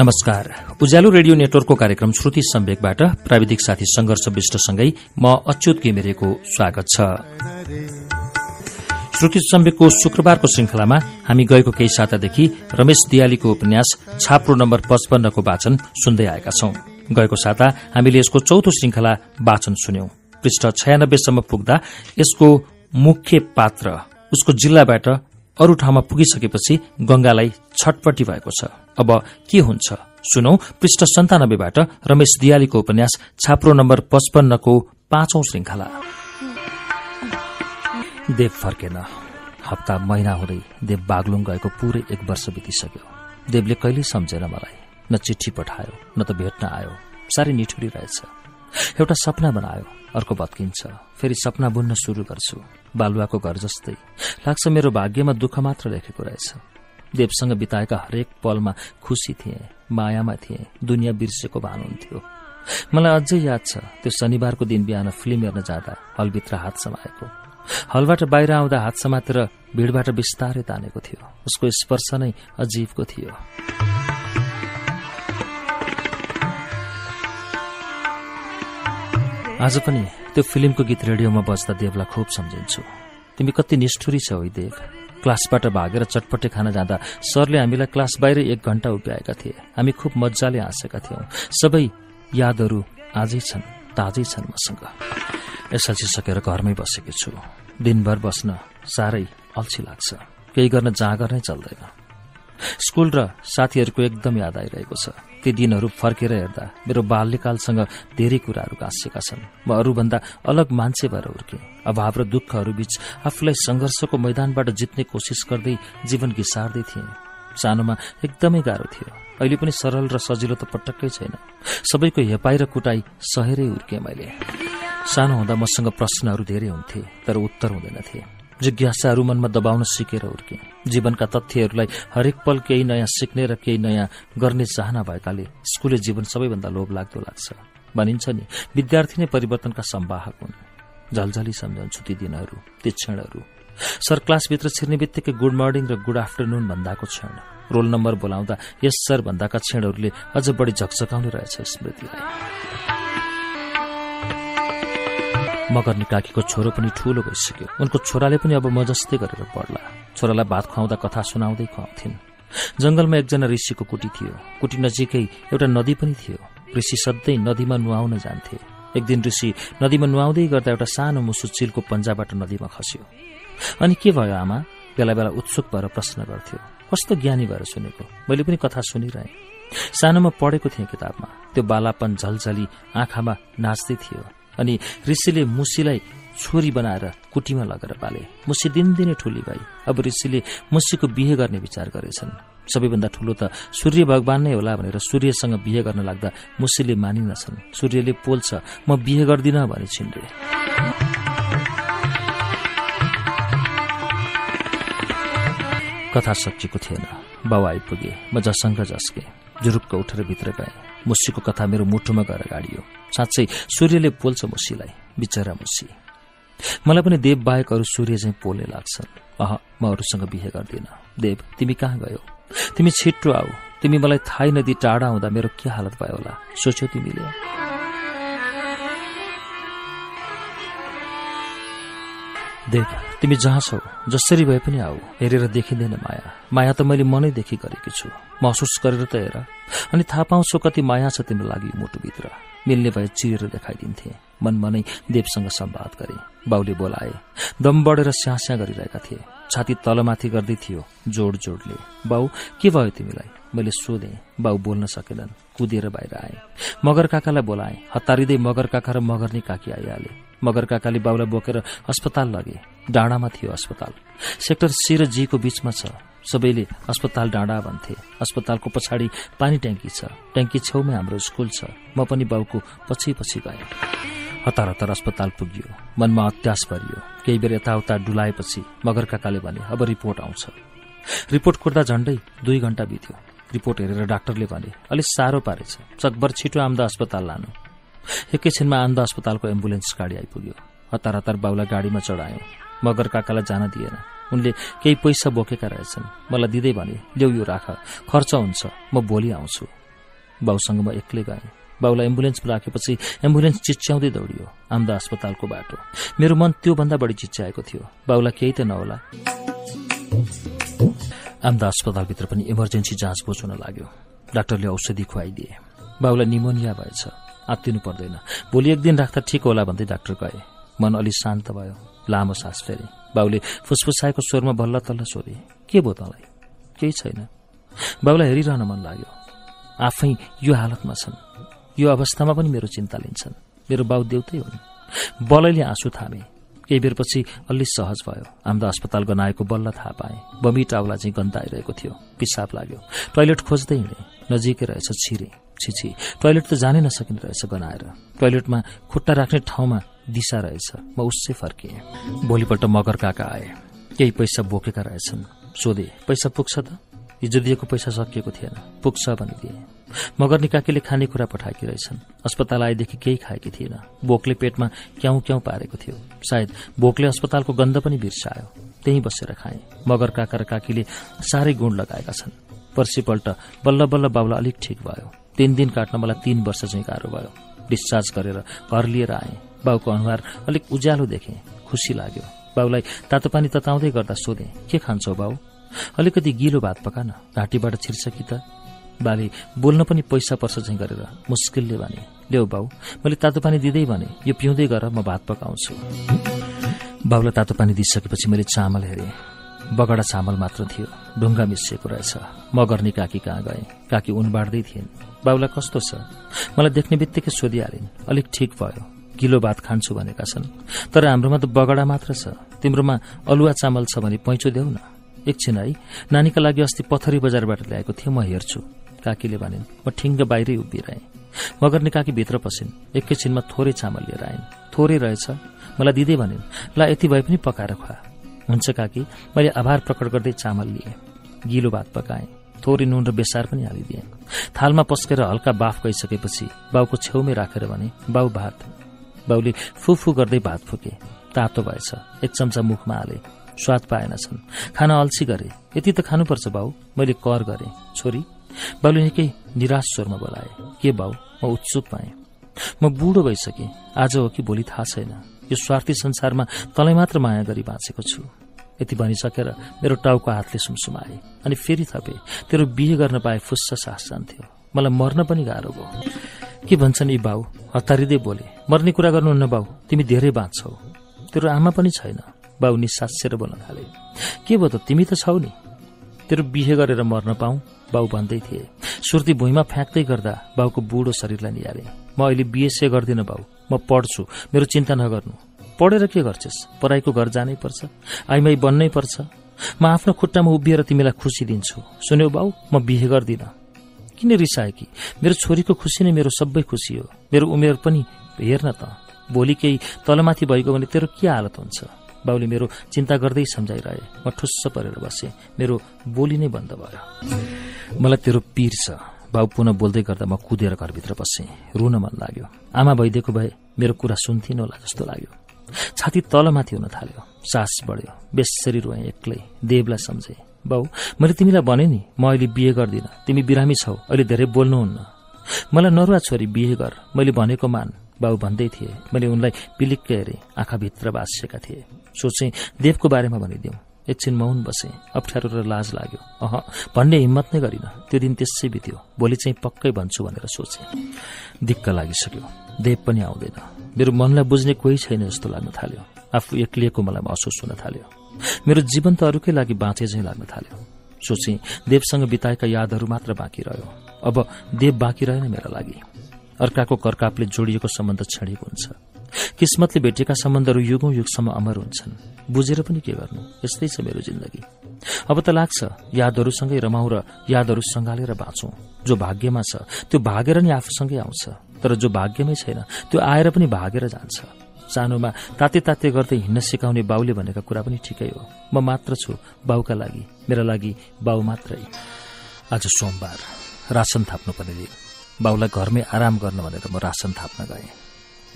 नमस्कार। उज्यालो रेडियो नेटवर्कको कार्यक्रम श्रुति सम्वेकबाट प्राविधिक साथी संघर्ष विष्टसँगै म अच्युत घिमिरेको स्वागत छ। श्रुति सम्वेकको शुक्रबारको श्रृंखलामा हामी गएको केही सातादेखि रमेश दियालीको उपन्यास छाप्रो नम्बर पचपन्नको वाचन सुन्दै आएका छौं। गएको साता हामीले यसको चौथो श्रृंखला वाचन सुन्यौं। पृष्ठ छयानब्बेसम्म पुग्दा यसको मुख्य पात्र उसको जिल्लाबाट अरू ठाउँमा पुगिसकेपछि गंगालाई छटपटी भएको छ। अब के हुन्छ? सुनौ पृष्ठ सन्तानब्बेबाट रमेश दियालीको उपन्यास छाप्रो नम्बर पचपन्नको पाँचौं श्रृंखला देव फर्केन। हप्ता महिना हुँदै देव बागलुङ गएको पूरै एक वर्ष बितिसक्यो। देवले कहिल्यै सम्झेन मलाई। न चिठी पठायो न त भेट्न आयो। साह्रै निठुरी रहेछ। एउटा सपना बनायो। अर्को भत्किन्छ। फेरि सपना बुन्न शुरू गर्छु। बालुवाको घर जस्तै। लाग्छ मेरो भाग्यमा दुःख मात्र लेखेको रहेछ। देवसँग बिताएका हरेक पलमा खुसी थिए मायामा थिए दुनियाँ बिर्सेको भान हुन्थ्यो। मलाई अझै याद छ त्यो शनिबारको दिन बिहान फिल्म हेर्न जाँदा हलभित्र हात समाएको। हलबाट बाहिर आउँदा हात समातेर भिडबाट बिस्तारै तानेको थियो। उसको स्पर्श नै अजीवको थियो। आज पनि त्यो फिल्मको गीत रेडियोमा बज्दा देवलाई खुब सम्झिन्छु। तिमी कति निष्ठुरी छौ देव। क्लासबाट भागेर चटपटे खान जाँदा सरले हामीलाई क्लास बाहिर एक घण्टा उभ्याएका थिए। हामी खुब मजाले हाँसेका थियौं। सबै यादहरू आजै छन् ताजै छन् मसँग। एसएलसी सकेर घरमै बसेकी छु। दिनभर बस्न साह्रै अल्छी लाग्छ। केही गर्न जाँगर नै चल्दैन। स्कूल र साथीहरूको एकदम याद आइरहेको छ। ती दिनहरू फर्केर हेर्दा मेरो बाल्यकालसँग धेरै कुराहरू गाँसिएका छन्। म अरूभन्दा अलग मान्छे भएर हुर्केँ। अभाव र दुःखहरू बीच आफूलाई संघर्षको मैदानबाट जित्ने कोसिस गर्दै जीवन घिसार्दै थिएँ। सानोमा एकदमै गाह्रो थियो। अहिले पनि सरल र सजिलो त पटक्कै छैन। सबैको हेपाई र कुटाई सहेरै हुर्केँ मैले। सानो हुँदा मसँग प्रश्नहरू धेरै हुन्थे तर उत्तर हुँदैनथे जिज्ञासाहरू मनमा दबाउन सिकेर हुर्के जीवनका तथ्यहरूलाई हरेक पल केही नयाँ सिक्ने र केही नयाँ गर्ने चाहना भएकाले स्कूले जीवन सबैभन्दा लोभ लाग्दो लाग्छ। भनिन्छ नि विद्यार्थी नै परिवर्तनका सम्वाहक हुन्। झलझली सम्झन्छु ती दिनहरू ती क्षणहरू। सर क्लासभित्र छिर्ने बित्तिकै गुड मर्निङ र गुड आफ्टरनुन भन्दाको क्षण। रोल नम्बर बोलाउँदा यस सर भन्दाका क्षणहरूले अझ बढी झकझकाउने रहेछ स्मृतिलाई। मगर्ने काकीको छोरो पनि ठूलो भइसक्यो। उनको छोराले पनि अब म जस्तै गरेर पढ्ला। छोरालाई भात खुवाउँदा कथा सुनाउँदै खुवाउँथिन्। जंगलमा एकजना ऋषिको कुटी थियो। कुटी नजिकै एउटा नदी पनि थियो। ऋषि सधैँ नदीमा नुहाउन जान्थे। एक दिन ऋषि नदीमा नुहाउँदै गर्दा एउटा सानो मुसु चिलको पन्जाबाट नदीमा खस्यो। अनि के भयो आमा? बेला बेला उत्सुक भएर प्रश्न गर्थ्यो। कस्तो ज्ञानी भएर सुनेको? मैले पनि कथा सुनिरहेँ। सानोमा पढेको थिएँ किताबमा। त्यो बालापन झलझली आँखामा नाच्दै थियो। अनि ऋषिले मुसीलाई छोरी बनाएर कुटीमा लगेर पाले। मुसी दिनदिनै ठुली भई। अब ऋषिले मुसीको बिहे गर्ने विचार गरेछन्। सबैभन्दा ठूलो त सूर्य भगवान नै होला भनेर सूर्यसँग बिहे गर्न लाग्दा मुसीले मानिनछन्। सूर्यले पोल्छ म बिहे गर्दिन भने छिन्डे कथा सकिएको थिएन। बाउ आइपुगे म जसँग जस्के जुरुक्क उठेर भित्र गए। मुसीको कथा मेरो मुठुमा गएर गाडियो। साँच्चै सूर्यले पोल्छ मुसीलाई बिचरा मुसी। मलाई पनि देव बाहेक अरू सूर्य चाहिँ पोल्ने लाग्छन्। अह म अरूसँग बिहे गर्दिन। देव तिमी कहाँ गयो? तिमी छिट्टो आऊ। तिमी मलाई थाहै नदी टाढा हुँदा मेरो के हालत भयो होला? सोच्यौ तिमीले। देव तिमी जहाँ छौ जसरी भए पनि आऊ। हेरेर देखिँदैन माया। माया त मैले मनैदेखि गरेकी छु। महसुस गरेर त हेर। अनि थाहा पाउँछु कति माया छ तिम्रो लागि मुटुभित्र। मिल्ने भए चिरेर देखाइदिन्थे। मनमा नै देवसँग सम्वाद गरे। बाउले बोलाए दम बढेर स्यास्या गरिरहेका थिए। छाती तलमाथि गर्दै थियो जोड जोडले। बाउ के भयो तिमीलाई? मैले सोधेँ। बाउ बोल्न सकेनन्। कुदेर बाहिर आए। मगर काकालाई बोलाए। हतारिँदै मगर काका र मगर्नी काकी आइहाले। मगर काकाले बाउलाई बोकेर अस्पताल लगे। डाँडामा थियो अस्पताल। सेक्टर सी र जीको बीचमा छ। सबैले अस्पताल डाँडा भन्थे। अस्पतालको पछाडि पानी ट्याङ्की छ। ट्याङ्की छेउमै हाम्रो स्कूल छ। म पनि बाउको पछि पछि गएँ। हतार हतार अस्पताल पुगियो। मनमा अत्यास भरियो। केही बेर यताउता डुलाएपछि मगर काकाले भने अब रिपोर्ट आउँछ। रिपोर्ट कुर्दा झण्डै दुई घण्टा बित्यो। रिपोर्ट हेरेर डाक्टरले भने अलिक साह्रो पारेछ। चकबर छिटो आम्दा अस्पताल लानु। एकैछिनमा आन्दा अस्पतालको एम्बुलेन्स गाडी आइपुग्यो। हतार हतार बाउलाई गाडीमा चढायो। मगर काकालाई जान दिएन। उनले केही पैसा बोकेका रहेछन्। मलाई दिँदै भने ल्याउ यो राख खर्च हुन्छ म भोलि आउँछु। बाउसँग म एक्लै गएँ। बाउलाई एम्बुलेन्समा राखेपछि एम्बुलेन्स चिच्याउँदै दौडियो आम्दा अस्पतालको बाटो। मेरो मन त्योभन्दा बढी चिच्याएको थियो। बाउलाई केही त नहोला। आम्दा अस्पतालभित्र पनि इमर्जेन्सी जाँच बुझ लाग्यो। डाक्टरले औषधि खुवाइदिए। बाउलाई निमोनिया भएछ। आत्तिनु पर्दैन। भोलि एक दिन राख्दा ठिक होला भन्दै डाक्टर गए। मन अलि शान्त भयो। लामो सास फेरे। बाउले फुसफुसाएको स्वरमा बल्ल तल्ल सोधे के भयो तँलाई? केही छैन। बाउलाई हेरिरहन मन लाग्यो। आफै यो हालतमा छन्। यो अवस्थामा पनि मेरो चिन्ता लिन्छन्। मेरो बाउ देउतै हुन्। बलैले आँसु थामे। केही बेरपछि अलि सहज भयो। आम्दा अस्पताल गनाएको बल्ल थाहा पाए। बमी टाउला चाहिँ गन्ध आइरहेको थियो। पिसाब लाग्यो। टोयलेट खोज्दै हिँडे। नजिकै रहेछ छिरे। छिछि। टोयलेट त जानै नसकिने रहेछ गनाएर। टोयलेटमा खुट्टा राख्ने ठाउँमा दिशा रहेछ। म उसै फर्किएँ। भोलिपल्ट मगर काका आए। केही पैसा बोकेका रहेछन्। सोधे पैसा पुग्छ त? हिजो दिएको पैसा सकिएको थिएन। पुग्छ भनिदिए। मगर निकाकीले खानेकुरा पठाएकी रहेछन्। अस्पताल आएदेखि केही खाएकी थिएन। बोकले पेटमा क्याउ क्याउ पारेको थियो। सायद बोकले अस्पतालको गन्ध पनि बिर्सायो त्यही बसेर खाए। मगर काका र काकीले साह्रै गुण लगाएका छन्। पर्सिपल्ट बल्ल बल्ल बाउला अलिक ठिक भयो। तीन दिन काट्न मलाई तीन वर्ष चाहिँ गाह्रो भयो। डिस्चार्ज गरेर घर लिएर आए। बाउको अनुहार अलिक उज्यालो देखे। खुसी लाग्यो। बाउलाई तातो पानी तताउँदै गर्दा सोधे के खान्छौ बाउ? अलिकति गिलो भात पकान घाँटीबाट छिर्छ कि त? बाले बोल्न पनि पैसा पर्छ चाहिँ गरेर मुस्किलले भने। ल्याउ बाउ मैले तातो पानी दिँदै भने यो पिउँदै गर म भात पकाउँछु बाउलाई तातो पानी दिइसकेपछि मैले चामल हेरेँ। बगडा चामल मात्र थियो। ढुङ्गा मिसिएको रहेछ। म गर्ने काकी कहाँ गए? काकी उन बाँड्दै थिइन्। बाउलाई कस्तो छ? मलाई देख्ने बित्तिकै सोधिहालिन्। अलिक ठिक भयो। किलो भात खान्छु भनेका छन्। तर हाम्रोमा त बगडा मात्र छ। तिम्रोमा अलुवा चामल छ भने पैँचो देऊ न। एकछिन है नानीका लागि अस्ति पथरी बजारबाट ल्याएको थिएँ म हेर्छु। काकीले भनिन् म ठिङ्ग बाहिरै उभिरहेँ। मगर्ने काकी भित्र पसिन्। एकैछिनमा थोरै चामल लिएर आइन्। थोरै रहेछ। मलाई दिँदै भनिन् ला यति भए पनि पकाएर खुवा। हुन्छ काकी मैले आभार प्रकट गर्दै चामल लिएँ। गिलो भात पकाएँ। थोरै नुन र बेसार पनि हालिदिएँ। थालमा पस्केर हल्का बाफ गइसकेपछि बाउको छेउमै राखेर भने बाउ भात। बाउले फुफु गर्दै भात फुके। तातो भएछ। एक चम्चा मुखमा हाले। स्वाद पाएनछन्। खाना अल्छी गरे। यति त खानुपर्छ बाउ। मैले कर गरे। छोरी बाउले निकै निराश स्वरमा बोलाए। के बाउ? म उत्सुक पाएँ म बुढो भइसकेँ। आज हो कि भोलि थाहा छैन। यो स्वार्थी संसारमा तँलाई मात्र माया गरी बाँचेको छु। यति भनिसकेर मेरो टाउको हातले सुमसुमाए अनि फेरि थपे। तेरो बिहे गर्न पाए फुस्स सास जान्थ्यो। मलाई मर्न पनि गाह्रो भयो। के भन्छन् यी बाउ? हतारिँदै बोले मर्ने कुरा गर्नुहुन्न बाउ तिमी धेरै बाँच्छौ। तेरो आमा पनि छैन। बाउ निसासेर बोल्न थाले के भयो त तिमी त छौ नि। तेरो बिहे गरेर मर्न पाऊ? बाउ भन्दै थिए सुर्ती भुइँमा फ्याँक्दै गर्दा बाउको बुढो शरीरलाई निहाले। म अहिले बिएसए गर्दिनँ बाउ म पढ्छु मेरो चिन्ता नगर्नु। पढेर के गर्छस्? पढाइको घर जानै पर्छ आइमाई बन्नै पर्छ। म आफ्नो खुट्टामा उभिएर तिमीलाई खुसी दिन्छु। सुन्यौ बाउ म बिहे गर्दिन। किन रिसाए कि? मेरो छोरीको खुसी नै मेरो सबै खुसी हो। मेरो उमेर पनि हेर्न त। भोलि केही तलमाथि भएको भने तेरो के हालत हुन्छ? बाउले मेरो चिन्ता गर्दै सम्झाइरहे। म ठुस्स परेर बसे। मेरो बोली नै बन्द भयो। मलाई तेरो पीर छ। बाउ पुनः बोल्दै गर्दा म कुदेर घरभित्र बसेँ। रुन मन लाग्यो। आमा भइदिएको भए मेरो कुरा सुन्थिन होला जस्तो लाग्यो। छाती तलमाथि हुन थाल्यो। सास बढ्यो। बेसरी रोएँ एक्लै। देवलाई सम्झे। बाउ मैले तिमीलाई भने नि म अहिले बिहे गर्दिन। तिमी बिरामी छौ अहिले धेरै बोल्नुहुन्न। मलाई नरुवा छोरी बिहे गर मैले भनेको मान। बाउ भन्दै थिए। मैले उनलाई पिलिक्क हेरेँ आँखाभित्र बाँसिएका थिए। सोचे देवको बारेमा भनिदिउँ। एकछिन मौन बसे अप्ठ्यारो र लाज लाग्यो। अह भन्ने हिम्मत नै गरिन। त्यो दिन त्यसै बित्यो। भोलि चाहिँ पक्कै भन्छु भनेर सोचे। दिक्क लागिसक्यो। देव पनि आउँदैन। मेरो मनलाई बुझ्ने कोही छैन जस्तो लाग्न थाल्यो। आफू एक्लिएको मलाई महसुस हुन थाल्यो। मेरो जीवन त अरूकै लागि बाँचे झैँ लाग्न थाल्यो। सोचे देवसँग बिताएका यादहरू मात्र बाँकी रह्यो। अब देव बाँकी रहेन मेरा लागि। अर्काको कर्कापले जोडिएको सम्बन्ध छेडिएको हुन्छ। किस्मतले भेटेका सम्बन्धहरू युगौं युगसम्म अमर हुन्छन्। बुझेर पनि के गर्नु? यस्तै छ मेरो जिन्दगी। अब त लाग्छ यादहरूसँगै रमाउँ र यादहरू सँगालेर बाँचौं। जो भाग्यमा छ त्यो भागेर नै आफूसँगै आउँछ। तर जो भाग्यमै छैन त्यो आएर पनि भागेर जान्छ। सानोमा ताते ताते गर्दै हिँड्न सिकाउने बाउले भनेका कुरा पनि ठिकै हो। म मात्र छु बाउका लागि मेरा लागि बाउ मात्रै। आज सोमबार राशन थाप्नुपर्ने दिन। बाउलाई घरमै आराम गर्न भनेर म राशन थाप्न गएँ।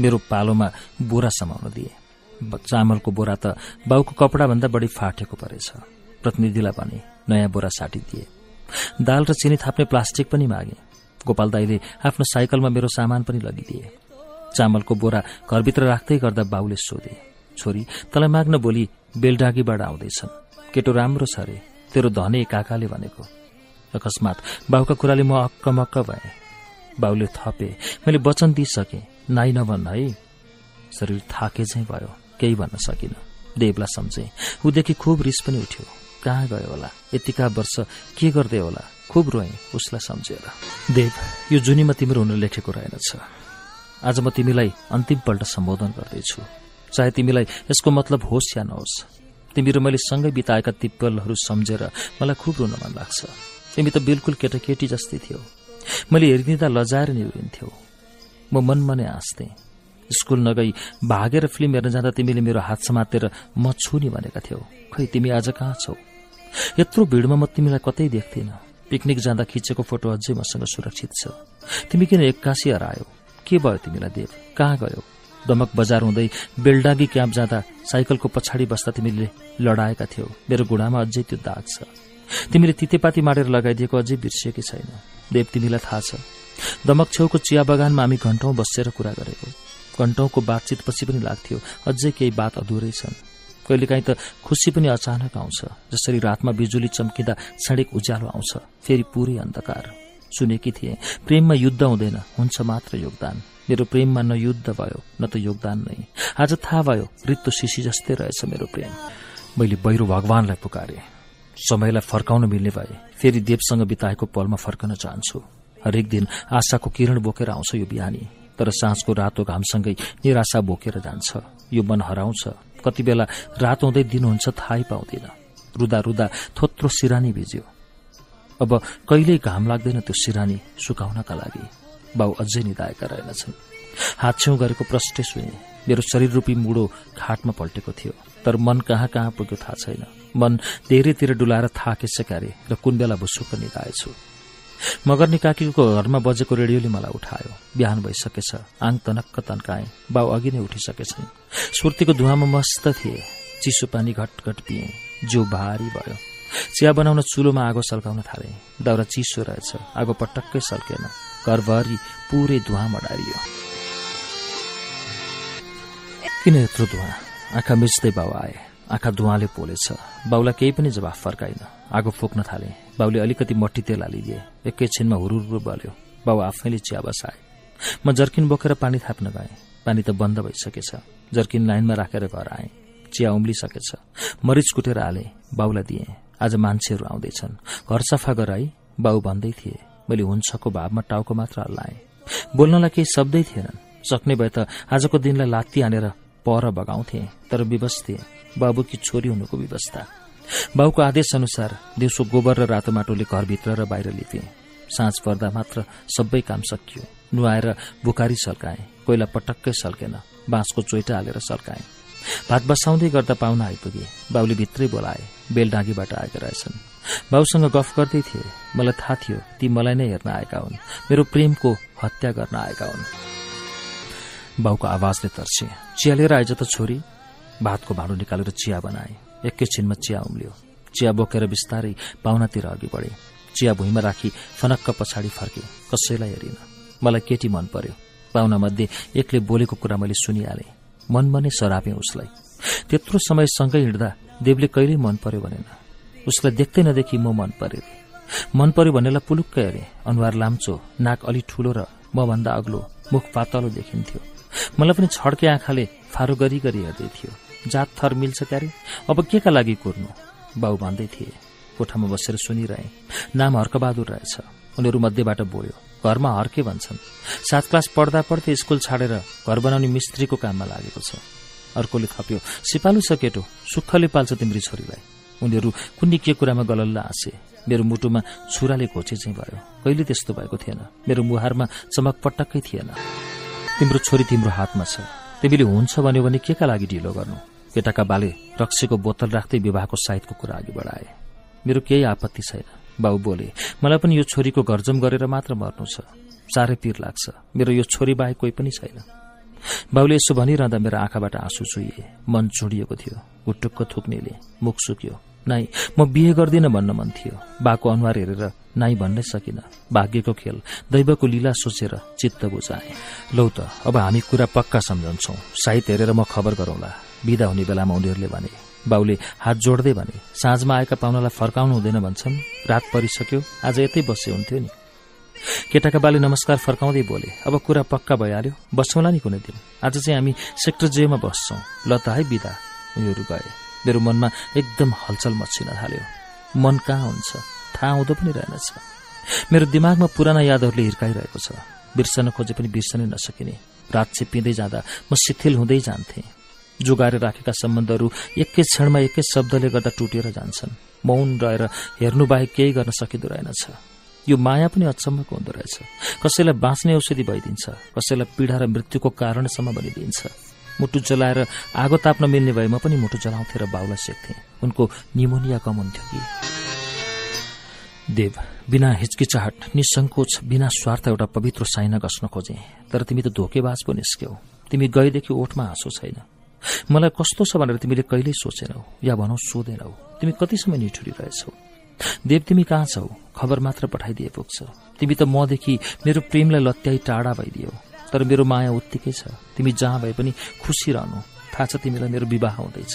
मेरो पालोमा बोरा समाउन दिए। चामलको बोरा त बाउको कपडाभन्दा बढी फाटेको परेछ। प्रतिनिधिलाई भने नयाँ बोरा साटिदिए दाल र चिनी थाप्ने प्लास्टिक पनि मागे। गोपाल दाईले आफ्नो साइकलमा मेरो सामान पनि लगिदिए। चामलको बोरा घरभित्र राख्दै गर्दा बाउले सोधे छोरी तँलाई माग्न भोलि बेलडाँगीबाट आउँदैछन्। केटो राम्रो छ अरे तेरो धने काकाले भनेको। अकस्मात बाउका कुराले म अक्कमक्क भए। बाउले थपे मैले वचन दिइसके। नाइ नभन् है। शरीर थाके चाहिँ भयो केही भन्न सकिनँ। देवलाई सम्झे। ऊदेखि खुब रिस पनि उठ्यो। कहाँ गयो होला? यतिका वर्ष के गर्दै होला? खुब रोएँ उसलाई सम्झेर। देव यो जुनीमा तिम्रो हुन लेखेको रहेनछ। आज म तिमीलाई अन्तिमपल्ट सम्बोधन गर्दैछु। चाहे तिमीलाई यसको मतलब होस् या नहोस् तिमी र मैले सँगै बिताएका तिप्पलहरू सम्झेर मलाई खुब रुन मन लाग्छ। तिमी त बिल्कुल केटाकेटी जस्तै थियो। मैले हेरिदिँदा लजाएर निहुरिन्थ्यौ। म मनमा नै हाँस्थेँ। स्कूल नगई भागेर फिल्म हेर्न जाँदा तिमीले मेरो हात समातेर म छुनी भनेका थियौ। खै तिमी आज कहाँ छौ? यत्रो भिडमा म तिमीलाई कतै देख्दिन। पिकनिक जाँदा खिचेको फोटो अझै मसँग सुरक्षित छ। तिमी किन एक्कासी हरायो? के भयो तिमीलाई देव? कहाँ गयो? दमक बजार हुँदै बेलडागी क्याम्प जाँदा साइकलको पछाडि बस्दा तिमीले लडाएका थियौ। मेरो घुँडामा अझै त्यो दाग छ। तिमीले तितेपाती मारेर लगाइदिएको अझै बिर्सिएकै छैन। देव तिमीलाई थाहा छ। दमक छेउको चिया बगानमा हामी घण्टौं बसेर कुरा गरेको। घण्टौंको बातचितपछि पनि लाग्थ्यो अझै केही बात अधुरै छन्। कहिलेकाहीँ त खुसी पनि अचानक आउँछ जसरी रातमा बिजुली चम्किँदा क्षणिक उज्यालो आउँछ फेरि पूरै अन्धकार। सुनेकी थिए। प्रेममा युद्ध हुँदैन हुन्छ मात्र योगदान। मेरो प्रेममा न युद्ध भयो न त योगदान नै। आज थाहा भयो रित्तो शिशी जस्तै रहेछ मेरो प्रेम। मैले बहिरो भगवानलाई पुकारे। समयलाई फर्काउन मिल्ने भए फेरि देवसँग बिताएको पलमा फर्कन चाहन्छु। हरेक दिन आशाको किरण बोकेर आउँछ यो बिहानी तर साँझको रातो घामसँगै निराशा बोकेर जान्छ। यो मन हराउँछ। कति बेला रात हुँदै दिन हुन्छ थाहै पाउँदिन। रुदा रुदा थोत्रो सिरानी भिज्यो। अब कहिल्यै घाम लाग्दैन त्यो सिरानी सुकाउनका लागि। बाउ अझै निधाएका रहेनछन्। हात छेउ गरेको प्रष्टै सुने मेरो शरीर रूपी मुडो खाटमा पल्टेको थियो। तर मन कहाँ कहाँ पुग्यो थाहा छैन। मन धेरैतिर डुलाएर थाकेछ क्यारे र कुन बेला भुसुक्क निधाएछु। मगर्नी काकीको घरमा बजेको रेडियोले मलाई उठायो। बिहान भइसकेछ। आङ तनक्क तन्काए। बाउ अघि नै उठिसकेछन्। सुर्तीको धुवामा मस्त थिए। चिसो पानी घटघट पिए। जो भारी भयो। चिया बनाउन चुलोमा आगो सल्काउन थाले। दाउरा चिसो रहेछ। आगो पटक्कै सल्केन। घरभरि पुरै धुवा मडारियो। किन यत्रो धुवा? आँखा मिच्दै बाउ आए। आँखा धुवाले पोलेछ। बाउलाई केही पनि जवाफ फर्काइन। आगो फुक्न थाले। बाउले अलिकति मट्टी तेल हालिदिए। एकैछिनमा हुरुरु बल्यो। बाउ आफैले चिया बसाए। म जर्किन बोकेर पानी थाप्न गएँ। पानी त बन्द भइसकेछ। जर्किन लाइनमा राखेर घर आएँ। चिया उम्लिसकेछ। मरिच कुटेर हाले। बाउलाई दिएँ। आज मान्छेहरू आउँदैछन्। घर सफा गराई बाउ भन्दै थिए मैले हुन्छको भावमा टाउको मात्र हल्लाएँ। बोल्नलाई केही शब्दै थिएनन्। सक्ने भए त आजको दिनलाई लात्ती हानेर पर बगाउँथे तर विवश थिए बाबुकी छोरी हुनुको व्यवस्था बाउको आदेश अनुसार दिउँसो गोबर र रातो माटोले घरभित्र र बाहिर लिपे। साँझ पर्दा मात्र सबै काम सकियो। नुहाएर बुखारी सल्काए कोइला पटक्कै सल्केन। बाँसको चोइटा हालेर सल्काए। भात बसाउँदै गर्दा पाहुना आइपुगे। बाउले भित्रै बोलाए बेलडाँगीबाट आएका रहेछन्। बाउसँग गफ गर्दै थिए। मलाई थाहा थियो ती मलाई नै हेर्न आएका हुन्। मेरो प्रेमको हत्या गर्न आएका हुन्। बाउको आवाजले तर्से चिया लिएर आइज त छोरी। भातको भाँडो निकालेर चिया बनाए। एकैछिनमा चिया उम्लियो। चिया बोकेर बिस्तारै पाहुनातिर अघि बढे। चिया भुइँमा राखी फनक्क पछाडि फर्के। कसैलाई हेरिन। मलाई केटी मन पर्यो। पाहुना मध्ये एकले बोलेको कुरा मैले सुनिहालेँ। मनमा नै सरापे उसलाई। त्यत्रो समय सँगै हिँड्दा देवले कहिल्यै मन पर्यो भनेन। उसलाई देख्दै नदेखि म मन परे मन पर्यो भनेलाई पुलुक्कै अरे अनुहार लाम्चो नाक अलि ठूलो र मभन्दा अग्लो मुख पातलो देखिन्थ्यो। मलाई पनि छड्के आँखाले फारो गरी गरी हेर्दै थियो। जात थर मिल्छ क्यारे? अब के का लागि कुर्नु? बाउ भन्दै थिए। कोठामा बसेर सुनिरहे। नाम हर्कबहादुर रहेछ। उनीहरू मध्येबाट बोल्यो। घरमा हर्के भन्छन्। सात क्लास पढ्दा पढ्दै स्कूल छाडेर घर बनाउने मिस्त्रीको काममा लागेको छ। अर्कोले थप्यो सिपालु छ केटो सुक्खले पाल्छ तिम्री छोरीलाई। उनीहरू कुनै के कुरामा गलल्ल हाँसे मेरो मुटुमा छुराले घोचे चाहिँ भयो। कहिले त्यस्तो भएको थिएन। मेरो मुहारमा चमक पटक्कै थिएन। तिम्रो छोरी तिम्रो हातमा छ। तिमीले हुन्छ भन्यो भने के का लागि ढिलो गर्नु? केटाका बाले रक्सीको बोतल राख्दै विवाहको साइतको कुरा अघि बढाए। मेरो केही आपत्ति छैन। बाउ बोले मलाई पनि यो छोरीको घरजम गरेर मात्र मर्नु छ। साह्रै पिर लाग्छ। मेरो यो छोरी बाहेक कोही पनि छैन बाउले यसो भनिरहँदा मेरो आँखाबाट आँसु चुइए मन चुडिएको थियो गुटुक्क थुक्नेले। मुख सुक्यो। नाइ म बिहे गर्दिन भन्न मन थियो। बाको अनुहार हेरेर नाइ भन्नै सकिन। भाग्यको खेल। दैवको लीला सोचेर चित्त बुझाए। लौ त अब हामी कुरा पक्का सम्झन्छौ। साइत हेरेर म खबर गरौँला। विदा हुने बेलामा उनीहरूले भने। बाउले हात जोड्दै भने साँझमा आएका पाहुनालाई फर्काउनु हुँदैन भन्छन्। रात परिसक्यो आज यतै बसे हुन्थ्यो नि। केटाका बाले नमस्कार फर्काउँदै बोले अब कुरा पक्का भइहाल्यो बस्छौँला नि कुनै दिन। आज चाहिँ हामी सेक्टर जेमा बस्छौँ। ल त है बिदा। उनीहरू गए। मेरो मनमा एकदम हलचल मचिन थाल्यो। मन कहाँ हुन्छ? थाहा हुँदो पनि रहेनछ। मेरो दिमागमा पुराना यादहरूले हिर्काइरहेको छ। बिर्सन खोजे पनि बिर्सनै नसकिने। रात छिप्पिँदै जाँदा म शिथिल हुँदै जान्थे। जोगाएर राखेका सम्बन्धहरू एकै क्षणमा एकै शब्दले गर्दा टुटेर जान्छन्। मौन रहेर हेर्नु बाहेक केही गर्न सकिँदो रहेनछ। यो माया पनि अचम्मको हुँदो रहेछ। कसैलाई बाँच्ने औषधि भइदिन्छ कसैलाई पीडा र मृत्युको कारणसम्म बनिदिन्छ मुटु जलाएर आगो ताप्न मिल्ने भएमा पनि मुटु जलाउँथे र बाउलाई सेक्थे। उनको निमोनिया कम हुन्थ्यो कि? देव बिना हिचकिचाहट निसङ्कोच बिना स्वार्थ एउटा पवित्र साइना गस्न खोजे। तर तिमी त धोकेबाज पो निस्क्यौ। तिमी गएदेखि ओठमा हाँसो छैन। मलाई कस्तो छ भनेर तिमीले कहिल्यै सोचेनौ या भनौ सोधेनौ। तिमी कतिसम्म निठुरी रहेछौ? देव तिमी कहाँ छौ? खबर मात्र पठाइदिए पुग्छ। तिमी त मदेखि मेरो प्रेमलाई लत्याई टाढा भइदियो। तर मेरो माया उत्तिकै छ। तिमी जहाँ भए पनि खुसी रहनु। थाहा छ तिमीलाई मेरो विवाह हुँदैछ।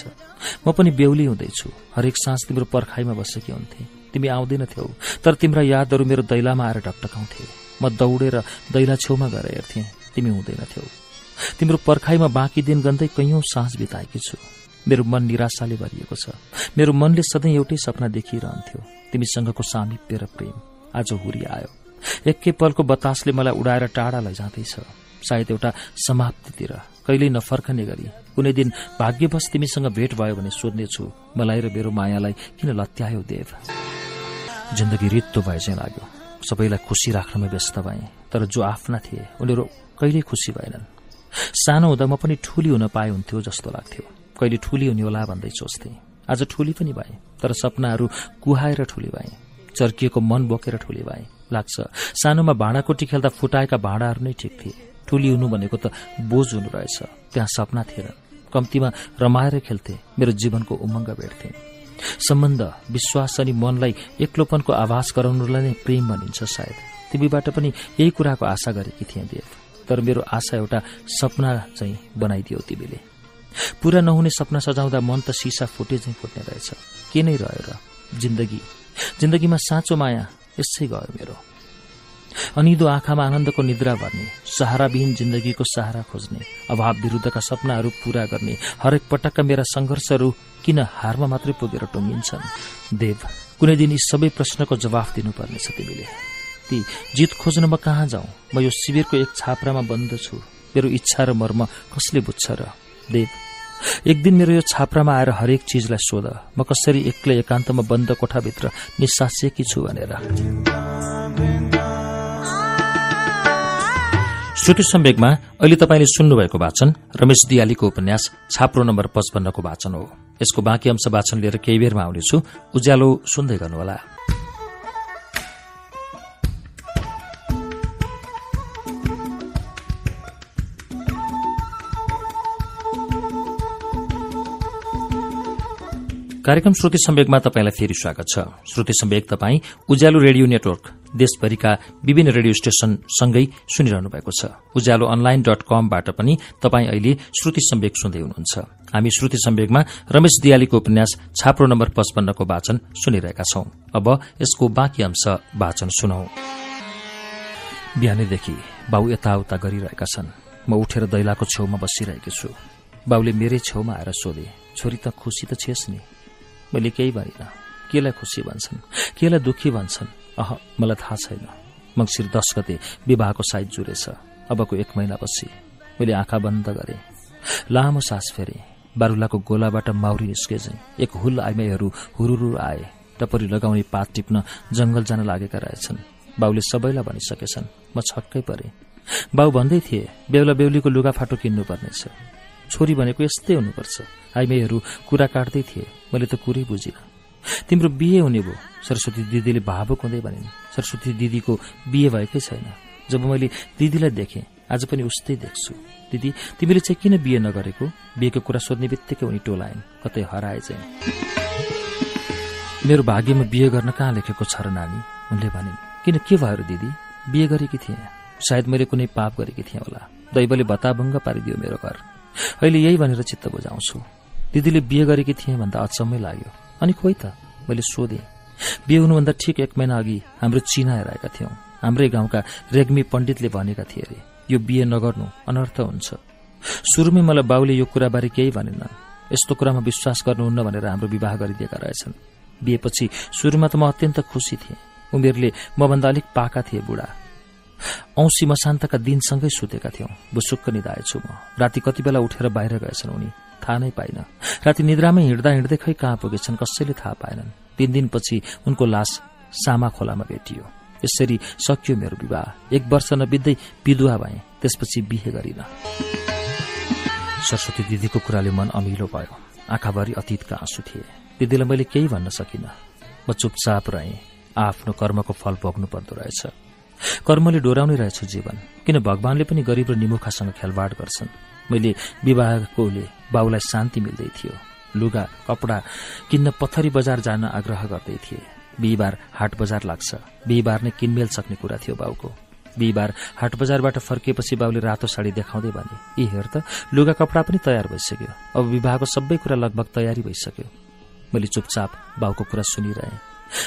म पनि बेहुली हुँदैछु। हरेक साँझ तिम्रो पर्खाइमा बसेकी हुन्थे। तिमी आउँदैनथ्यौ तर तिम्रा यादहरू मेरो दैलामा आएर ढकढकाउँथे। म दौडेर दैला छेउमा गएर हेर्थे। तिमी हुँदैनथ्यौ तिम्रो पर्खाइमा बाँकी दिन गन्दै कैयौं साँझ बिताएकी छु। मेरो मन निराशाले भरिएको छ। मेरो मनले सधैँ एउटै सपना देखिरहन्थ्यो। तिमीसँगको सामिप्य र प्रेम आज हुरी आयो। एकै पलको बतासले मलाई उडाएर टाढा लैजाँदैछ। सायद एउटा समाप्तितिर कहिल्यै नफर्कने गरी कुनै दिन भाग्यवश तिमीसँग भेट भयो भने सोध्नेछु मलाई र मेरो मायालाई किन लत्यायो देव? जिन्दगी रित्तो भए चाहिँ लाग्यो। सबैलाई खुसी राख्नमा व्यस्त भए तर जो आफ्ना थिए उनीहरू कहिल्यै खुसी भएनन्। सानो हुँदा म पनि ठूली हुन पाए हुन्थ्यो जस्तो लाग्थ्यो। कहिले ठूली हुने होला भन्दै सोच्थे। आज ठूली पनि भए तर सपनाहरू कुहाएर ठूली भए। चर्किएको मन बोकेर ठूली भए। लाग्छ सानोमा भाँडाकोटी खेल्दा फुटाएका भाँडाहरू नै ठिक थिए। ठूली हुनु भनेको त बोझ हुनु रहेछ। त्यहाँ सपना थिएन। कम्तीमा रमाएर खेल्थे। मेरो जीवनको उमङ्ग भेट्थे। सम्बन्ध विश्वास अनि मनलाई एक्लोपनको आभास गराउनुलाई नै प्रेम भनिन्छ सायद। तिमीबाट पनि यही कुराको आशा गरेकी थिएँ देव। तर मेरो आशा एउटा सपना चाहिँ बनाइदियो तिमीले। पूरा नहुने सपना सजाउँदा मन त सिसा फुटे चाहिँ फुट्ने रहेछ। के नै रह्यो र? जिन्दगी। जिन्दगीमा साँचो माया यसै गयो मेरो। अनिदो आँखामा आनन्दको निद्रा भर्ने सहाराविहीन जिन्दगीको सहारा खोज्ने अभाव विरूद्धका सपनाहरू पूरा गर्ने हरेक पटकका मेरा संघर्षहरू किन हारमा मात्रै पुगेर टुङ्गिन्छन्? देव कुनै दिन यी सबै प्रश्नको जवाफ दिनुपर्नेछ तिमीले। ती जित खोज्न म कहाँ जाउँ म यो शिविरको एक छाप्रामा बन्द छु मेरो इच्छा र मर्म कसले बुझ्छ र? देव एक दिन मेरो यो छाप्रामा आएर हरेक चिजलाई सोध। म कसरी एक्लै एकान्तमा बन्द कोठाभित्र निसासिएकी छु भनेर। श्रुति सम्वेकमा अहिले तपाईँले सुन्नुभएको वाचन रमेश दियालीको उपन्यास छाप्रो नम्बर पचपन्नको वाचन हो। यसको बाँकी अंश वाचन लिएर केही बेरमा आउनेछु। उज्यालो सुन्दै गर्नुहोला। कार्यक्रम श्रुति सम्वेकमा तपाईँलाई फेरि स्वागत छ। श्रुति सम्वेक तपाईँ उज्यालो रेडियो नेटवर्क देशभरिका विभिन्न रेडियो स्टेशन सँगै सुनिरहनु भएको छ। उज्यालो अनलाइन डट कमबाट पनि तपाईँ अहिले श्रुति सम्वेक सुन्दै हुनुहुन्छ। हामी श्रुति सम्वेकमा रमेश दियालीको उपन्यास छाप्रो नम्बर पचपन्नको वाचन सुनिरहेका छौं। अब यसको बाँकी अंश वाचन सुनौ। बिहानैदेखि बाउ यताउता गरिरहेका छन्। म उठेर दैलाको छेउमा बसिरहेकी छु। बाउले मेरै छेउमा आएर सोधे छोरी त खुसी त छेस् नि? मैले केही भनिनँ केलाई खुसी भन्छन्? केलाई दुखी भन्छन्? अह मलाई थाहा छैन। मङ्सिर दस गते विवाहको साइत जुरेछ। अबको एक महिनापछि मैले आँखा बन्द गरे। लामो सास फेरे। बारुलाको गोलाबाट माउरी निस्केछन् एक हुल आइमाईहरू हुरुरु आए। टपरी लगाउने पात टिप्न जंगल जान लागेका रहेछन्। बाउले सबैलाई भनिसकेछन् म छक्कै परे। बाउ भन्दै थिए बेहुला बेहुलीको लुगाफाटो किन्नुपर्नेछ। छोरी भनेको यस्तै हुनुपर्छ। आइमाईहरू कुरा काट्दै थिए। मैले त कुरै बुझिनँ। तिम्रो बिहे हुने भयो। सरस्वती दिदीले भावुक हुँदै भनिन्। सरस्वती दिदीको बिहे भएकै छैन। जब मैले दिदीलाई देखेँ आज पनि उस्तै देख्छु। दिदी तिमीले चाहिँ किन बिहे नगरेको? बिहेको कुरा सोध्ने बित्तिकै उनी टोलाइन्। कतै हराए चाहिँ मेरो भाग्यमा बिहे गर्न कहाँ लेखेको छ र नानी? उनले भनिन् किन के भयो दिदी? बिहे गरेकी थिएँ। सायद मैले कुनै पाप गरेकी थिएँ होला। दैवले भत्ताभङ्ग पारिदियो मेरो घर। अहिले यही भनेर चित्त बुझाउँछु। दिदीले बिहे गरेकी थिएँ भन्दा अचम्मै लाग्यो। अनि खोइ त मैले सोधेँ। बिहे हुनुभन्दा ठिक एक महिना अघि हाम्रो चिनाएर आएका थियौं। हाम्रै गाउँका रेग्मी पण्डितले भनेका थिए अरे यो बिहे नगर्नु अनर्थ हुन्छ। सुरुमै मलाई बाउले यो कुराबारे केही भनेनन्। यस्तो कुरामा विश्वास गर्नुहुन्न भनेर हाम्रो विवाह गरिदिएका रहेछन्। बिहेपछि सुरुमा त म अत्यन्त खुसी थिएँ। उमेरले मभन्दा अलिक पाका थिए बुढा। औँसी मसान्तका दिनसँगै सुतेका थियौं। बुसुक्क निधाएछु म। राति कति बेला उठेर बाहिर गएछन् उनी। थाहा नै पाइन। राति निद्रामै हिँड्दा हिँड्दै खै कहाँ पुगेछन् कसैले थाहा पाएनन्। तीन दिनपछि उनको लास सामा खोलामा भेटियो। यसरी सकियो मेरो विवाह। एक वर्ष नबित्दै विधुवा भए। त्यसपछि बिहे गरिन। सरस्वती दिदीको कुराले मन अमिलो भयो। आँखाभरि अतीतका आँसु थिए। दिदीलाई मैले केही भन्न सकिन। म चुपचाप रहे। आफ्नो कर्मको फल भोग्नु पर्दो रहेछ। कर्मले डोराउने रहेछ जीवन। किन भगवानले पनि गरिब र निमुखासँग खेलवाड गर्छन्? मैले विवाहकोले बाउलाई शान्ति मिल्दै थियो। लुगा कपडा किन्न पथरी बजार जान आग्रह गर्दै थिए। बिहिबार हाट बजार लाग्छ। बिहिबार नै किनमेल सक्ने कुरा थियो बाउको। बिहिबार हाट बजारबाट फर्किएपछि बाउले रातो साडी देखाउँदै भने यी हेर त लुगा कपडा पनि तयार भइसक्यो। अब विवाहको सबै कुरा लगभग तयारी भइसक्यो। मैले चुपचाप बाउको कुरा सुनिरहे।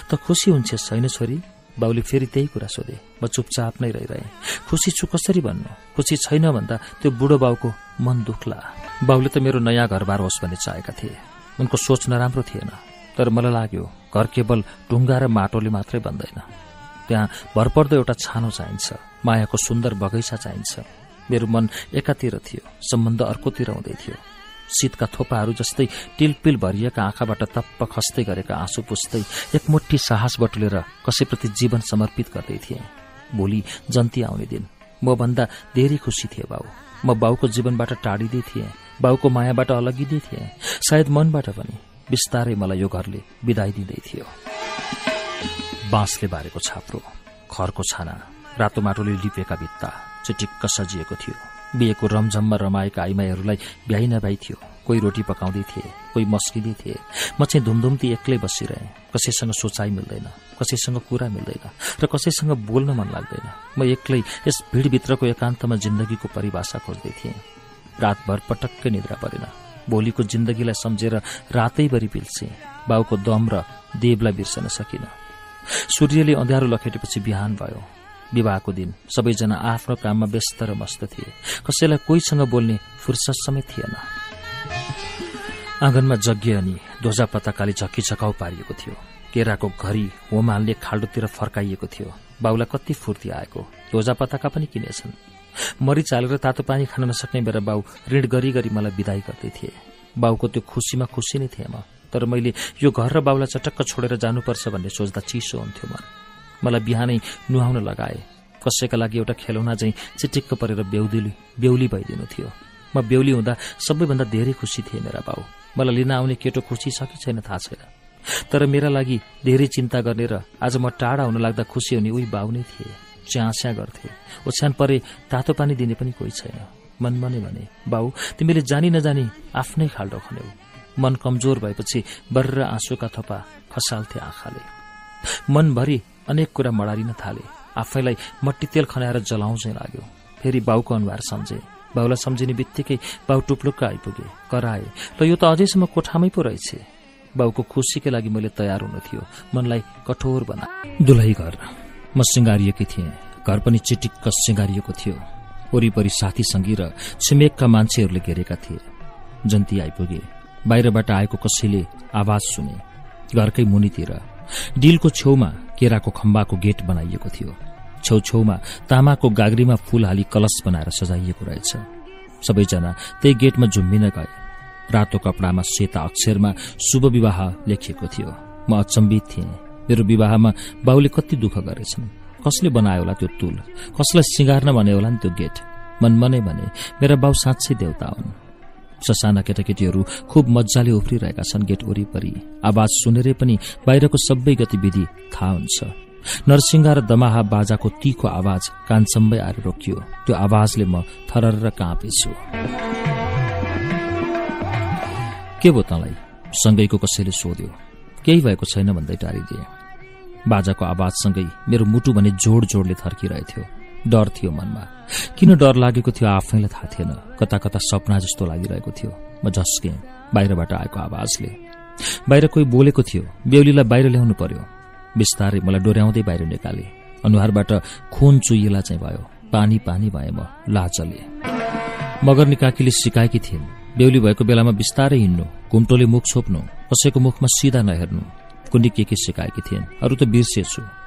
त खुसी हुन्छ छैन छोरी? बाउले फेरि त्यही कुरा सोधे। म चुपचाप नै रहिरहे। खुसी छु कसरी भन्नु? खुसी छैन भन्दा त्यो बुढो बाउको मन दुख्ला। बाउले त मेरो नयाँ घरबार होस् भन्ने चाहेका थिए। उनको सोच नराम्रो थिएन। तर मलाई लाग्यो घर केवल ढुङ्गा र माटोले मात्रै बन्दैन। त्यहाँ भरपर्दो एउटा छानो चाहिन्छ। मायाको सुन्दर बगैँचा चाहिन्छ। मेरो मन एकातिर थियो। सम्बन्ध अर्कोतिर हुँदै थियो। शीतका थोपाहरू जस्तै टिलपिल भरिएका आँखाबाट तप्प खस्दै गरेका आँसु पुस्दै एकमुठी साहस बटुलेर कसैप्रति जीवन समर्पित गर्दै थिए। भोलि जन्ती आउने दिन। म भन्दा धेरै खुसी थिए बाउ। म बाउको जीवनबाट टाढिँदै थिएँ। बाउको मायाबाट अलगिँदै थिएँ। सायद मनबाट पनि। बिस्तारै मलाई यो घरले विदाई दिँदै थियो। बाँसले बारेको छाप्रो। खरको छाना। रातो माटोले लिपेका भित्ता। चिटिक्क सजिएको थियो। बिहेको रमझममा रमाएका आइमाईहरूलाई भ्याइ नभ्याइ थियो कोही रोटी पकाउँदै थिए कोही मस्किँदै थिए। म चाहिँ धुमधुम्ती एक्लै बसिरहे। कसैसँग सोचाइ मिल्दैन कसैसँग कुरा मिल्दैन र कसैसँग बोल्न मन लाग्दैन। म एक्लै यस भीड़भित्रको एकान्तमा जिन्दगीको परिभाषा खोज्दै थिएँ। रातभर पटक्कै निद्रा परेन। भोलिको जिन्दगीलाई सम्झेर रातैभरि पिल्छे बाउको दम र देवलाई बिर्सन सकिन। सूर्यले अँध्यारो लखेटेपछि बिहान भयो। विवाहको दिन। सबैजना आफ्नो काममा व्यस्त र मस्त थिए। कसैलाई कोहीसँग बोल्ने फुर्सद समेत थिएन। आँगनमा जग्गे अनि ध्वजा पताकाले झक्की झकाउ पारिएको थियो। केराको घरी होमालले खाल्डोतिर फर्काइएको थियो। बाउलाई कति फुर्ती आएको। ध्वजा पताका पनि किनेछन्। मरिच हालेर तातो पानी खान नसक्ने मेरा बाउ ऋण गरी गरी मलाई विदाई गर्दै थिए। बाउको त्यो खुसीमा खुसी नै थिएँ म। तर मैले यो घर र बाउलाई चटक्क छोडेर जानुपर्छ भन्ने सोच्दा चिसो हुन्थ्यो मन। मलाई बिहानै नुहाउन लगाए। कसैका लागि एउटा खेलौना चाहिँ चिटिक्क परेर बेउली बेउली भइदिनु थियो। म बेउली हुँदा सबैभन्दा धेरै खुसी थिए मेरा बाउ। मलाई लिन आउने केटो खुसी छ कि छैन थाहा छैन। तर मेरा लागि धेरै चिन्ता गर्ने र आज म टाढा हुन लाग्दा खुसी हुने उही बाउ नै थिए। च्यास्या गर्थे। ओछ्यान परे तातो पानी दिने पनि कोही छैन। मन मनै भने बाउ तिमीले जानी नजानी आफ्नै खाल्डो खन्यौ मन कमजोर भएपछि बर्र आँसुका थपा खसाल्थे आँखाले। मनभरि अनेक कुरा मडारिन थाले। आफैलाई मट्टी तेल खनाएर जलाउँझै लाग्यो। फेरि बाउको अनुहार सम्झे। बाउलाई सम्झिने बित्तिकै बाउ टुप्लुक्क आइपुगे। कराए र यो त अझैसम्म कोठामै पो रहेछ। बाउको खुसीकै लागि मैले तयार हुनु थियो। मनलाई कठोर बना। दुलही घर। म सिँगारिएकी थिएँ। घर पनि चिटिक्क सिँगारिएको थियो। वरिपरि साथी सङ्गी र छिमेकका मान्छेहरूले घेरेका थिए। जन्ती आइपुगे। बाहिरबाट आएको कसैले आवाज सुने। घरकै मुनितिर। डिलको छेउमा केराको खम्बाको गेट बनाइएको थियो। छेउछेउमा तामाको गाग्रीमा फूल हाली कलश बनाएर सजाइएको रहेछ। सबैजना त्यही गेटमा झुम्बिन गए। रातो कपडामा सेता अक्षरमा शुभ विवाह लेखिएको थियो। म अचम्बित थिएँ। मेरो विवाहमा बाउले कति दुःख गरेछन्। कसले बनायो होला त्यो तुल? कसलाई सिँगार्न भने होला नि त्यो गेट? मनमनै भने मेरा बाउ साँच्चै देउता हुन्। ससाना केटाकेटीहरू खुब मजाले उफ्रिरहेका छन् गेट वरिपरि। आवाज सुनेरै पनि बाहिरको सबै गतिविधि थाहा हुन्छ। नरसिंह र दमाहा बाजाको तीको आवाज कानसम्मै आएर रोकियो। त्यो आवाजले म थरर काँपेछु। के भो तँलाई? सँगैको कसैले सोध्यो। केही भएको छैन भन्दै टारिदिए। बाजाको आवाजसँगै मेरो मुटु भने जोड जोडले थर्किरहेथ्यो। डर थियो मनमा। किन डर लागेको थियो आफैलाई थाहा थिएन। कता कता सपना जस्तो लागिरहेको थियो। म झस्केँ बाहिरबाट आएको आवाजले। बाहिर कोही बोलेको थियो। बेहुलीलाई बाहिर ल्याउनु पर्यो। बिस्तारै मलाई डोर्याउँदै बाहिर निकाले। अनुहारबाट खुन चुइएला चाहिँ भयो। पानी पानी भए म लाचले मगर्नी काकीले सिकाएकी थिइन्। बेहुली भएको बेलामा बिस्तारै हिँड्नु घुम्टोले मुख छोप्नु कसैको मुखमा सिधा नहेर्नु। कुनै के के सिकाएकी थिइन्? अरू त बिर्सेछु।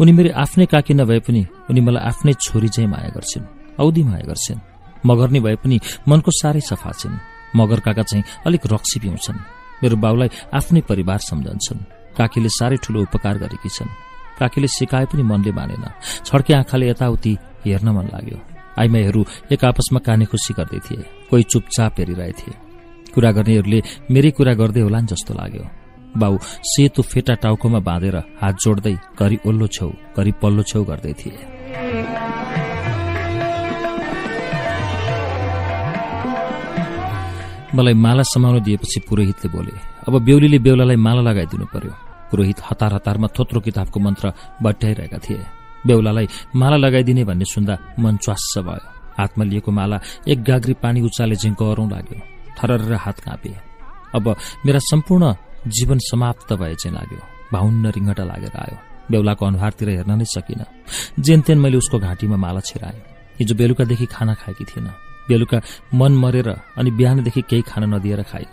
उनी मेरो आफ्नै काकी नभए पनि उनी मलाई आफ्नै छोरी चाहिँ माया गर्छिन् औधी माया गर्छिन्। मगर्नी भए पनि मनको साह्रै सफा छिन्। मगर काका चाहिँ अलिक रक्सी पिउँछन्। मेरो बाउलाई आफ्नै परिवार सम्झन्छन्। काकीले साह्रै ठूलो उपकार गरेकी छन्। काकीले सिकाए पनि मनले मानेन। छड्के आँखाले यताउति हेर्न मन लाग्यो। आइमाईहरू एक आपसमा काने खुसी गर्दै थिए। कोही चुपचाप हेरिरहेथे। कुरा गर्नेहरूले मेरै कुरा गर्दै होलान् जस्तो लाग्यो। बाउ सेतो फेटा टाउकोमा बाँधेर हात जोड्दै घरि ओल्लो छेउ घरि पल्लो छेउ गर्दै थिए। मलाई माला समाउन दिएपछि पुरोहितले बोले अब बेहुलीले बेहुलालाई माला लगाइदिनु पर्यो। पुरोहित हतार हतारमा थोत्रो किताबको मन्त्र बट्याइरहेका थिए। बेहुलालाई माला लगाइदिने भन्ने सुन्दा मन च्वास्स भयो। हातमा लिएको माला एक गाग्री पानी उचाले झिङ्क लाग्यो। थरर हात काँपे। अब मेरा सम्पूर्ण जीवन समाप्त भए चाहिँ लाग्यो। भाउन्न रिङ्गटा लागेर आयो। बेहुलाको अनुहारतिर हेर्न नै सकिन। जेनतेन मैले उसको घाँटीमा माला छिराएँ। हिजो बेलुकादेखि खाना खाएकी थिएन। बेलुका मन मरेर अनि बिहानदेखि केही खान नदिएर खाइन।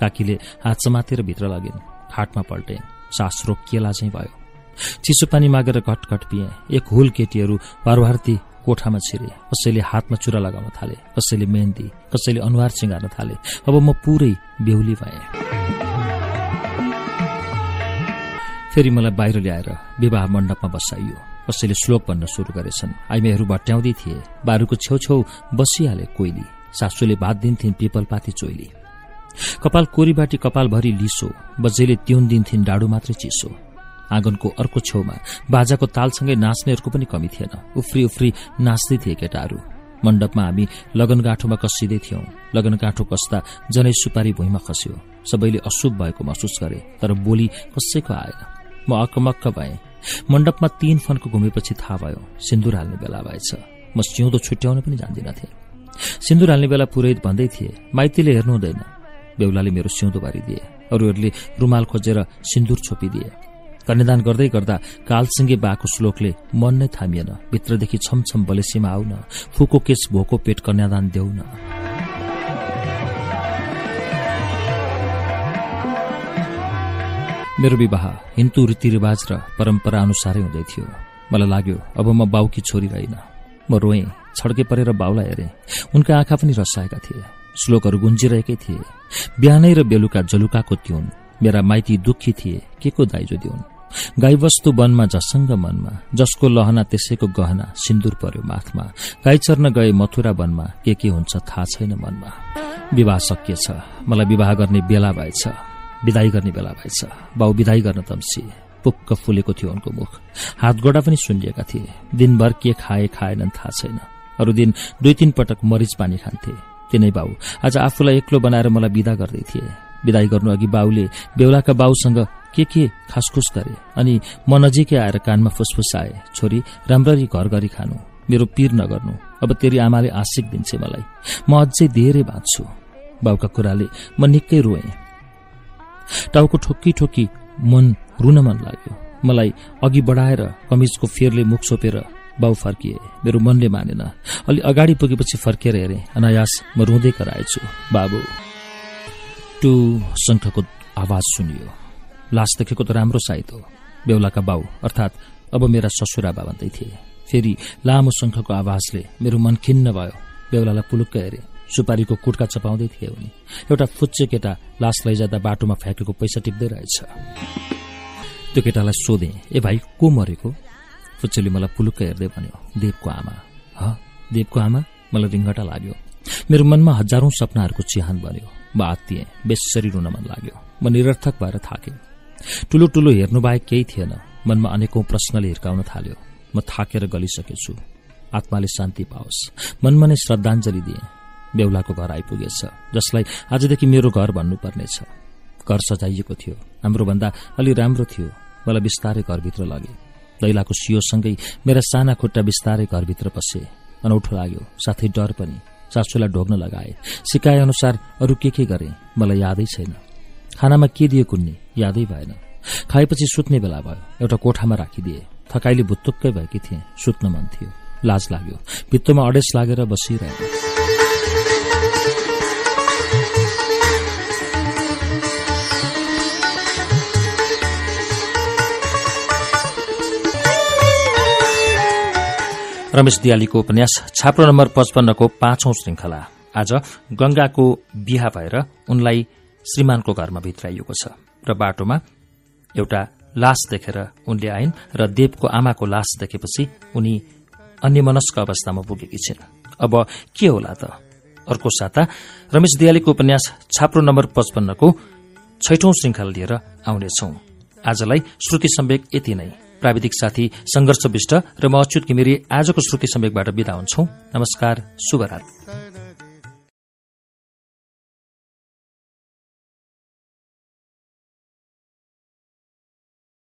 काकीले हात समातेर भित्र लगिन्। खाटमा पल्टे सास रोकिएला चाहिँ भयो। चिसो पानी मागेर घटघट पिए। एक हुल केटीहरू वारवारती कोठामा छिरे। कसैले हातमा चुरा लगाउन थाले। कसैले मेहन्दी। कसैले अनुहार सिँगार्न थाले। अब म पुरै बेहुली भए। फेरि मलाई बाहिर ल्याएर विवाह मण्डपमा बसाइयो। कसैले श्लोक भन्न शुरू गरेछन्। आइमेहरू भट्याउँदै थिए। बारुको छेउछेउ बसिहाले कोइली। सासूले भात दिन्थिन् पिपलपाती चोइली। कपाल कोरीबाटी कपालभरि लिसो। बजेले तिउन दिन्थिन् डाडु मात्रै चिसो। आँगनको अर्को छेउमा बाजाको तालसँगै नाच्नेहरूको पनि कमी थिएन। उफ्री उफ्री नाच्दै थिए केटाहरू। मण्डपमा हामी लगनगाँठोमा कसिँदै थियौं। लगनगाँठो कस्दा जनै सुपारी भुइँमा खस्यो। सबैले अशुभ भएको महसुस गरे तर बोली कसैको आएन। म अकमक्क भए। मण्डपमा तीन फन्को घुमेपछि थाहा भयो सिन्दुर हाल्ने बेला भएछ। म सिउँदो छुट्याउन पनि जान्दिनथे। सिन्दुर हाल्ने बेला पुरोहित भन्दै थिए माइतीले हेर्नु हुँदैन। बेहुलाले मेरो सिउँदो बारिदिए अरूहरूले रुमाल खोजेर सिन्दुर छोपिदिए। कन्यादान गर्दै गर्दा कालसिंगे बाको श्लोकले मन नै थामिएन भित्रदेखि छमछम बलेसीमा आउन फुको केस भोको पेट कन्यादान देऊ न मेरो विवाह हिन्दू रीतिरिवाज र परम्परा अनुसारै हुँदै थियो। मलाई लाग्यो अब म बाउकी छोरी रहेन। म रोएँ छड्के परेर बाउलाई हेरे। उनका आँखा पनि रसाएका थिए। श्लोकहरू गुन्जिरहेकै थिए। बिहानै र बेलुका जलुकाको त्युन। मेरा माइती दुखी थिए के को दाइजो दिउन्? गाईवस्तु वनमा जसङ्ग मनमा जसको लहना त्यसैको गहना सिन्दुर पर्यो माथमा गाई चर्न गए मथुरा वनमा के के हुन्छ थाहा छैन मनमा। विवाह सकिएछ मलाई विवाह गर्ने बेला भएछ। विदाई गर्ने बेला भएछ। बाउ विदाई गर्न तम्सिए पुक्क फुलेको थियो उनको मुख। हात गोडा पनि सुनिएका थिए। दिनभर के खाए खाएनन् थाहा छैन। अरू दिन दुई तीन पटक मरिच पानी खान्थे। तिनै बाउ आज आफूलाई एक्लो बनाएर मलाई विदा गर्दै थिए। विदाई गर्नु अघि बाउले बेहुलाका बाउसँग के के खासखुस गरे अनि म नजिकै आएर कानमा फुसफुसाए छोरी राम्ररी घर गरी खानु। मेरो पीर नगर्नु। अब तेरी आमाले आशिक दिन्छे मलाई। म अझै धेरै बाँच्छु। बाउका कुराले म निकै रोएँ। टाउको ठोकी ठोकी मन रुन मन लाग्यो। मलाई अघि बढाएर कमिजको फेरले मुख सोपेर बाउ फर्किए। मेरो मनले मानेन। अलि अगाडि पुगेपछि फर्केर हेरे। अनायास म रुँदै कराएछु। बाबु टु शङ्खको आवाज सुनियो। लास देखेको त राम्रो साइत हो। बेहुलाका बाउ अर्थात् अब मेरा ससुरा भन्दै थिए। फेरि लामो शङ्खको आवाजले मेरो मन खिन्न भयो। बेहुलालाई पुलुक्क हेरे। सुपारीको कुटका चपाउँदै थिए उनी। एउटा फुच्चे केटा लास लैजाँदा बाटोमा फ्याँकेको पैसा टिप्दै रहेछ। त्यो केटालाई सोधे ए भाइ को मरेको? फुच्चेले मलाई पुलुक्क हेर्दै भन्यो देवको आमा। ह? देवको आमा? मलाई रिङ्गटा लाग्यो। मेरो मनमा हजारौं सपनाहरूको चिहान बन्यो। म आत्तिएँ बेसरी रुन मन लाग्यो। म निरर्थक भएर थाकेँ। ठुलो ठुलो हेर्नु बाहेक केही थिएन। मनमा अनेकौं प्रश्नले हिर्काउन थाल्यो। म थाकेर गलिसकेछु। आत्माले शान्ति पाओस्। मनमा नै श्रद्धाञ्जली दिए। बेहुलाको घर आइपुगेछ जसलाई आजदेखि मेरो घर भन्नुपर्नेछ। घर सजाइएको थियो हाम्रो भन्दा अलि राम्रो थियो मलाई बिस्तारै घरभित्र लगे। दैलाको सियोसँगै मेरा साना खुट्टा बिस्तारै घरभित्र पसे। अनौठो लाग्यो साथै डर पनि। सासूलाई ढोग्न लगाए। सिकाए अनुसार अरू के के गरे मलाई यादै छैन। खानामा के दिए कुन्नी यादै भएन। खाएपछि सुत्ने बेला भयो एउटा कोठामा राखिदिए। थकाइले भुत्तुक्कै भएकी थिए सुत्न मन थियो। लाज लाग्यो। भित्तोमा अडेस लागेर बसिरहे रमेश दियालीको उपन्यास छाप्रो नम्बर पचपन्नको पाँचौं श्रृंखला आज गंगाको बिहा भएर उनलाई श्रीमानको घरमा भित्राइएको छ। र बाटोमा एउटा लास देखेर उनले आइन् र देवको आमाको लास देखेपछि उनी अन्यमनस्क अवस्थामा पुगेकी छिन्। अब के होला त? अर्को साता रमेश दियालीको उपन्यास छाप्रो नम्बर पचपन्नको छैठौं श्रृंखला लिएर आउनेछौ। आजलाई श्रुति सम्वेक यति नै। प्राविधिक साथी संघर्ष विष्ट र म अच्युत घिमिरे आजको श्रुति सम्वेकबाट विदा हुन्छौ। नमस्कार शुभरात्री।